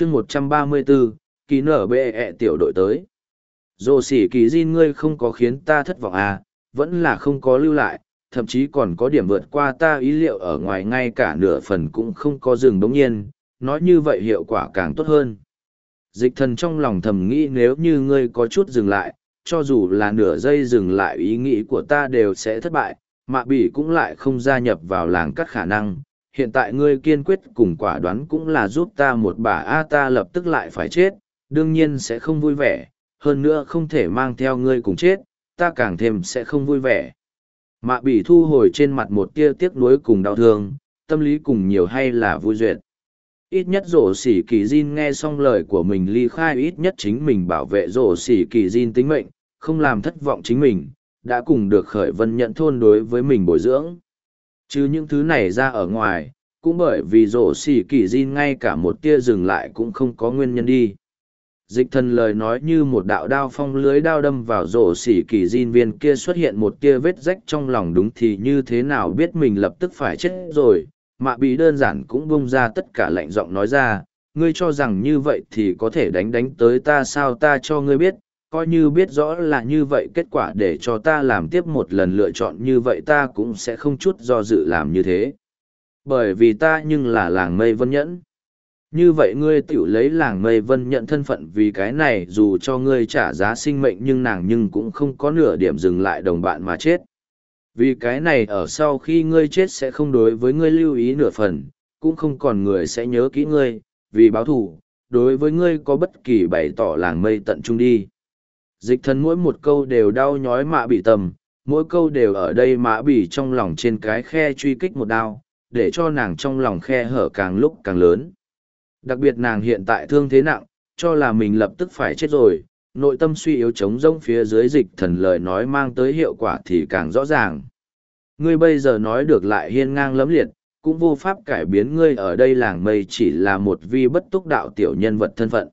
chương một trăm ba mươi bốn kỳ nở bệ ẹ tiểu đội tới. Dồ xỉ kỳ diên ngươi không có khiến ta thất vọng à vẫn là không có lưu lại, thậm chí còn có điểm vượt qua ta ý liệu ở ngoài ngay cả nửa phần cũng không có rừng đống nhiên, nói như vậy hiệu quả càng tốt hơn. Dịch thần trong lòng thầm nghĩ nếu như ngươi có chút dừng lại, cho dù là nửa giây dừng lại ý nghĩ của ta đều sẽ thất bại, mạ bỉ cũng lại không gia nhập vào làng cắt khả năng hiện tại ngươi kiên quyết cùng quả đoán cũng là giúp ta một bà a ta lập tức lại phải chết, đương nhiên sẽ không vui vẻ, hơn nữa không thể mang theo ngươi cùng chết, ta càng thêm sẽ không vui vẻ. Mạ bỉ thu hồi trên mặt một tia tiếc nuối cùng đau thương, tâm lý cùng nhiều hay là vui duyệt. Ít nhất rổ xỉ kỳ Jin nghe xong lời của mình ly khai ít nhất chính mình bảo vệ rổ xỉ kỳ Jin tính mệnh, không làm thất vọng chính mình, đã cùng được khởi vân nhận thôn đối với mình bồi dưỡng chứ những thứ này ra ở ngoài, cũng bởi vì rổ xỉ kỳ diên ngay cả một tia dừng lại cũng không có nguyên nhân đi. Dịch thần lời nói như một đạo đao phong lưới đao đâm vào rổ xỉ kỳ diên viên kia xuất hiện một tia vết rách trong lòng đúng thì như thế nào biết mình lập tức phải chết rồi mạ bị đơn giản cũng bung ra tất cả lạnh giọng nói ra, ngươi cho rằng như vậy thì có thể đánh đánh tới ta sao ta cho ngươi biết coi như biết rõ là như vậy, kết quả để cho ta làm tiếp một lần lựa chọn như vậy ta cũng sẽ không chút do dự làm như thế. Bởi vì ta nhưng là làng mây vân nhẫn. Như vậy ngươi tự lấy làng mây vân nhận thân phận vì cái này dù cho ngươi trả giá sinh mệnh nhưng nàng nhưng cũng không có nửa điểm dừng lại đồng bạn mà chết. Vì cái này ở sau khi ngươi chết sẽ không đối với ngươi lưu ý nửa phần, cũng không còn người sẽ nhớ kỹ ngươi, vì báo thù, đối với ngươi có bất kỳ bày tỏ làng mây tận trung đi dịch thần mỗi một câu đều đau nhói mạ bị tầm mỗi câu đều ở đây mạ bị trong lòng trên cái khe truy kích một đao để cho nàng trong lòng khe hở càng lúc càng lớn đặc biệt nàng hiện tại thương thế nặng cho là mình lập tức phải chết rồi nội tâm suy yếu chống rông phía dưới dịch thần lời nói mang tới hiệu quả thì càng rõ ràng. Ngươi bây giờ nói được lại hiên ngang lấm liệt, cũng vô pháp cải biến ngươi ở đây làng mây chỉ là một vi bất túc đạo tiểu nhân vật thân phận.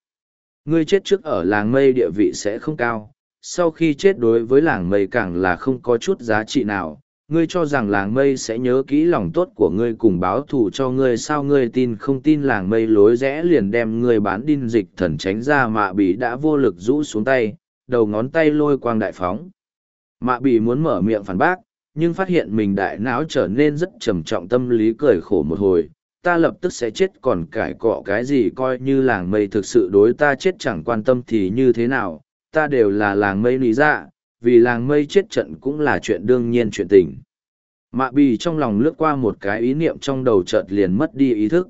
Ngươi chết trước ở làng mây địa vị sẽ không cao, sau khi chết đối với làng mây càng là không có chút giá trị nào, ngươi cho rằng làng mây sẽ nhớ kỹ lòng tốt của ngươi cùng báo thù cho ngươi sao ngươi tin không tin làng mây lối rẽ liền đem ngươi bán đinh dịch thần tránh ra mạ bị đã vô lực rũ xuống tay đầu ngón tay lôi quang đại phóng. Mạ bị muốn mở miệng phản bác nhưng phát hiện mình đại não trở nên rất trầm trọng tâm lý cười khổ một hồi ta lập tức sẽ chết còn cải cọ cái gì coi như làng mây thực sự đối ta chết chẳng quan tâm thì như thế nào ta đều là làng mây lý dạ vì làng mây chết trận cũng là chuyện đương nhiên chuyện tình. Mạ bì trong lòng lướt qua một cái ý niệm trong đầu chợt liền mất đi ý thức.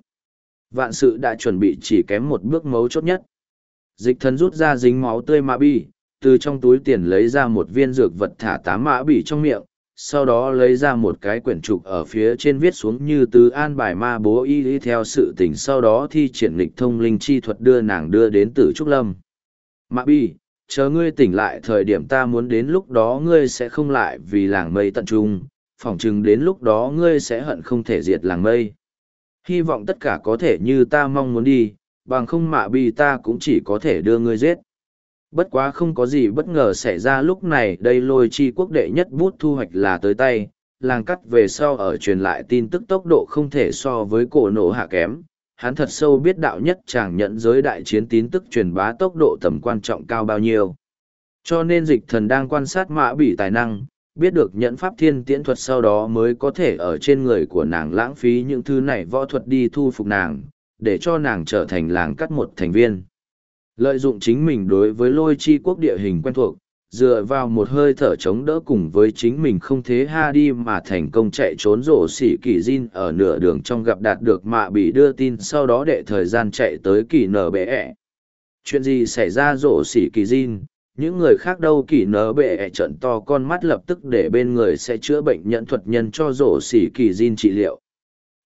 Vạn sự đã chuẩn bị chỉ kém một bước mấu chốt nhất. Dịch thần rút ra dính máu tươi mạ bì, từ trong túi tiền lấy ra một viên dược vật thả tám mã bì trong miệng, sau đó lấy ra một cái quyển trục ở phía trên viết xuống như từ an bài ma bố y lý theo sự tình sau đó thi triển lịch thông linh chi thuật đưa nàng đưa đến tử trúc lâm. Mạ bi chờ ngươi tỉnh lại thời điểm ta muốn đến lúc đó ngươi sẽ không lại vì làng mây tận trung, phỏng chừng đến lúc đó ngươi sẽ hận không thể diệt làng mây. Hy vọng tất cả có thể như ta mong muốn đi, bằng không mạ bi ta cũng chỉ có thể đưa ngươi giết. Bất quá không có gì bất ngờ xảy ra lúc này đây lôi chi quốc đệ nhất bút thu hoạch là tới tay, làng cắt về sau ở truyền lại tin tức tốc độ không thể so với cổ nổ hạ kém, hắn thật sâu biết đạo nhất chàng nhận giới đại chiến tín tức truyền bá tốc độ tầm quan trọng cao bao nhiêu. Cho nên dịch thần đang quan sát mã bị tài năng, biết được nhận pháp thiên tiễn thuật sau đó mới có thể ở trên người của nàng lãng phí những thứ này võ thuật đi thu phục nàng, để cho nàng trở thành làng cắt một thành viên. Lợi dụng chính mình đối với lôi chi quốc địa hình quen thuộc, dựa vào một hơi thở chống đỡ cùng với chính mình không thế ha đi mà thành công chạy trốn rổ xỉ kỳ Jin ở nửa đường trong gặp đạt được mạ bị đưa tin sau đó đệ thời gian chạy tới kỳ nở bệ ẹ. Chuyện gì xảy ra rổ xỉ kỳ Jin, những người khác đâu kỳ nở bệ ẹ trận to con mắt lập tức để bên người sẽ chữa bệnh nhận thuật nhân cho rổ xỉ kỳ Jin trị liệu.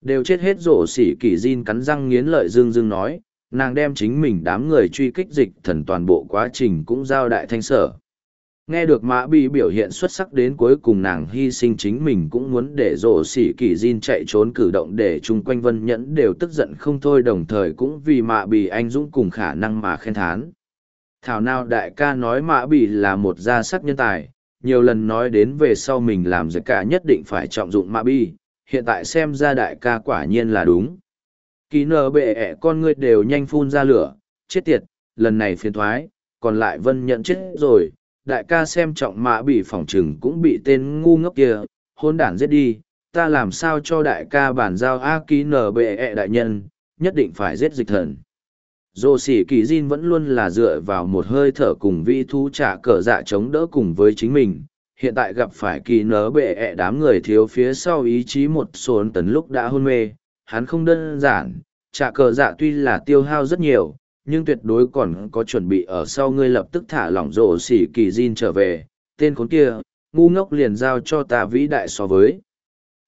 Đều chết hết rổ xỉ kỳ Jin cắn răng nghiến lợi dương dương nói, nàng đem chính mình đám người truy kích dịch thần toàn bộ quá trình cũng giao đại thanh sở. Nghe được mã bị biểu hiện xuất sắc đến cuối cùng nàng hy sinh chính mình cũng muốn để rổ xỉ kỳ din chạy trốn cử động để chung quanh vân nhẫn đều tức giận không thôi đồng thời cũng vì mạ bì anh dũng cùng khả năng mà khen thán. Thảo nào đại ca nói mã bì là một gia sắc nhân tài nhiều lần nói đến về sau mình làm giật cả nhất định phải trọng dụng mã bị, hiện tại xem ra đại ca quả nhiên là đúng. Kỳ nở bệ ẹ con ngươi đều nhanh phun ra lửa, chết tiệt, lần này phiền thoái, còn lại vân nhận chết rồi, đại ca xem trọng mã bị phỏng trừng cũng bị tên ngu ngốc kia, hôn đản giết đi, ta làm sao cho đại ca bản giao A ký nở bệ ẹ đại nhân, nhất định phải giết dịch thần. Dô sỉ kỳ Jin vẫn luôn là dựa vào một hơi thở cùng vi thu trả cờ dạ chống đỡ cùng với chính mình. Hiện tại gặp phải kỳ nở bệ ẹ đám người thiếu phía sau ý chí một số tấn lúc đã hôn mê, hắn không đơn giản, trả cờ dạ tuy là tiêu hao rất nhiều, nhưng tuyệt đối còn có chuẩn bị ở sau ngươi lập tức thả lỏng rổ xỉ kỳ Jin trở về, tên khốn kia, ngu ngốc liền giao cho ta vĩ đại so với.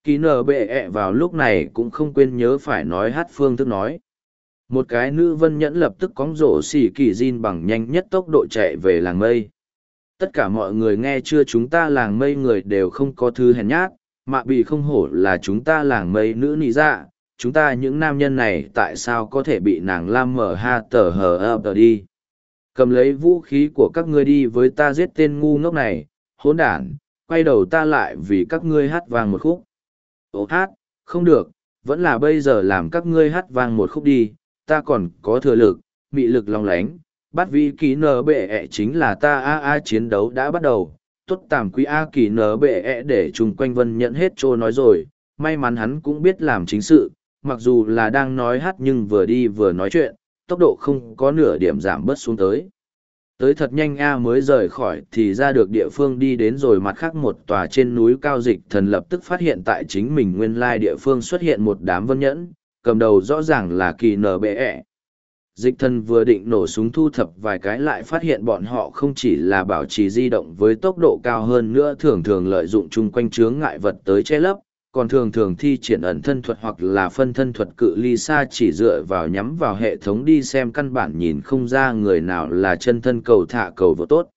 Kỳ nở bệ ẹ vào lúc này cũng không quên nhớ phải nói hát phương thức nói. Một cái nữ vân nhẫn lập tức cóng rổ xỉ kỳ Jin bằng nhanh nhất tốc độ chạy về làng mây. Tất cả mọi người nghe chưa chúng ta làng mây người đều không có thư hèn nhát, mạ bị không hổ là chúng ta làng mây nữ nị dạ, chúng ta những nam nhân này tại sao có thể bị nàng lam mở ha tờ hờ ập đi? Cầm lấy vũ khí của các ngươi đi với ta giết tên ngu ngốc này, hỗn đản, quay đầu ta lại vì các ngươi hát vang một khúc. Ồ hát, không được, vẫn là bây giờ làm các ngươi hát vang một khúc đi, ta còn có thừa lực, mị lực lòng lánh, bắt vi ký nở bệ ẹ chính là ta, a a, chiến đấu đã bắt đầu. Tốt tàm quý a kỳ nở bệ ẹ để chung quanh vân nhận hết trôi nói rồi, may mắn hắn cũng biết làm chính sự mặc dù là đang nói hát nhưng vừa đi vừa nói chuyện, tốc độ không có nửa điểm giảm bớt xuống tới. Tới thật nhanh A mới rời khỏi thì ra được địa phương đi đến rồi mặt khác một tòa trên núi cao dịch thần lập tức phát hiện tại chính mình nguyên lai địa phương xuất hiện một đám vân nhẫn, cầm đầu rõ ràng là kỳ nở bệ ẹ. Dịch thần vừa định nổ súng thu thập vài cái lại phát hiện bọn họ không chỉ là bảo trì di động với tốc độ cao hơn nữa thường thường lợi dụng chung quanh chướng ngại vật tới che lấp, còn thường thường thi triển ẩn thân thuật hoặc là phân thân thuật cự ly xa chỉ dựa vào nhắm vào hệ thống đi xem căn bản nhìn không ra người nào là chân thân cầu thả cầu vô tốt.